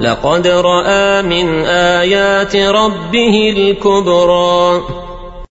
لقد رأى من آيات ربه الكبرى.